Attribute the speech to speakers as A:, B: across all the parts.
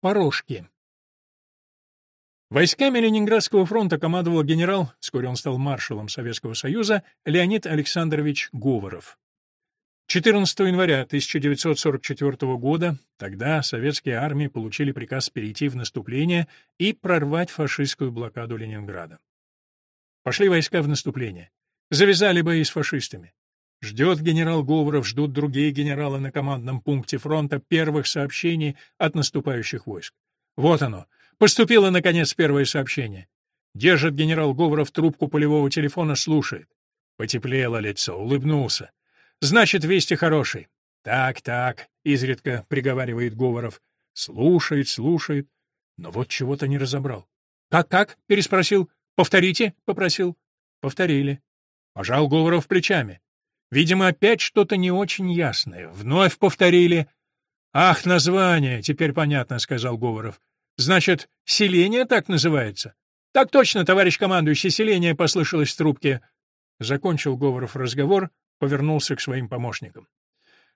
A: Порожки. Войсками Ленинградского фронта командовал генерал, вскоре он стал маршалом Советского Союза, Леонид Александрович Говоров. 14 января 1944 года тогда советские армии получили приказ перейти в наступление и прорвать фашистскую блокаду Ленинграда. Пошли войска в наступление. Завязали бои с фашистами. Ждет генерал Говоров, ждут другие генералы на командном пункте фронта первых сообщений от наступающих войск. Вот оно. Поступило, наконец, первое сообщение. Держит генерал Говоров трубку полевого телефона, слушает. Потеплело лицо, улыбнулся. Значит, вести хорошие. Так, так, изредка приговаривает Говоров. Слушает, слушает. Но вот чего-то не разобрал. Как-как? переспросил. Повторите, попросил. Повторили. Пожал Говоров плечами. Видимо, опять что-то не очень ясное. Вновь повторили. «Ах, название! Теперь понятно», — сказал Говоров. «Значит, селение так называется?» «Так точно, товарищ командующий, селение послышалось в трубке». Закончил Говоров разговор, повернулся к своим помощникам.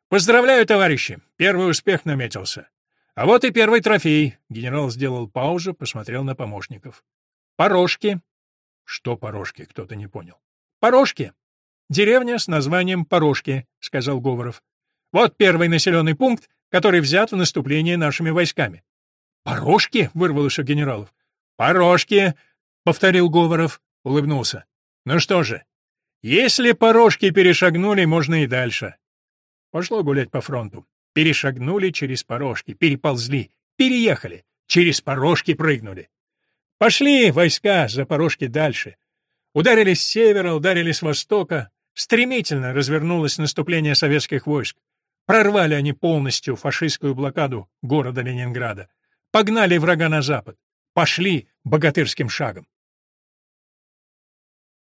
A: «Поздравляю, товарищи! Первый успех наметился. А вот и первый трофей!» Генерал сделал паузу, посмотрел на помощников. «Порожки». «Что порожки?» — кто-то не понял. «Порожки. Деревня с названием Порожки», — сказал Говоров. «Вот первый населенный пункт, который взят в наступление нашими войсками». «Порожки?» — вырвалось у генералов. «Порожки!» — повторил Говоров, улыбнулся. «Ну что же, если порожки перешагнули, можно и дальше». Пошло гулять по фронту. Перешагнули через порожки, переползли, переехали, через порожки прыгнули. Пошли войска за порожки дальше. Ударили с севера, ударили с востока, Стремительно развернулось наступление советских войск. Прорвали они полностью фашистскую блокаду города Ленинграда. Погнали врага на запад. Пошли богатырским шагом.